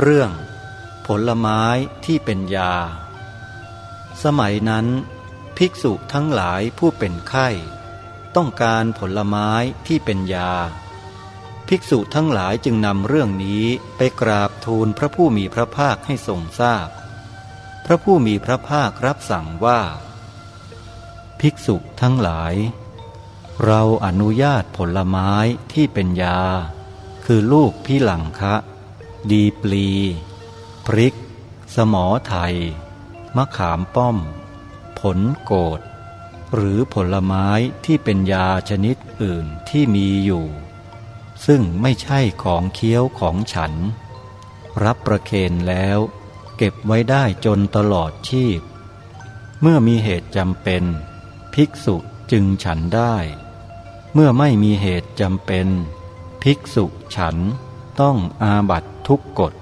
เรื่อง ผลไม้ที่เป็นยา สมัยนั้น ภิกษุทั้งหลายผู้เป็นไข้ ต้องการผลไม้ที่เป็นยา ภิกษุทั้งหลายจึงนำเรื่องนี้ไปกราบทูลพระผู้มีพระภาคให้ทรงทราบพพระผู้มีพระภาครับสั่งว่า ภิกษุทั้งหลาย เราอนุญาตผลไม้ที่เป็นยา คือลูกพิหลังคะ ดีปลี พริก สมอไทย มะขามป้อม ผลโกดหรือผลไม้ที่เป็นยาชนิดอื่นที่มีอยู่ ซึ่งไม่ใช่ของเคี้ยวของฉัน รับประเคนแล้ว เก็บไว้ได้จนตลอดชีพ เมื่อมีเหตุจำเป็น ภิกษุจึงฉันได้ เมื่อไม่มีเหตุจำเป็น ภิกษุฉัน ต้องอาบัตทุกกฎ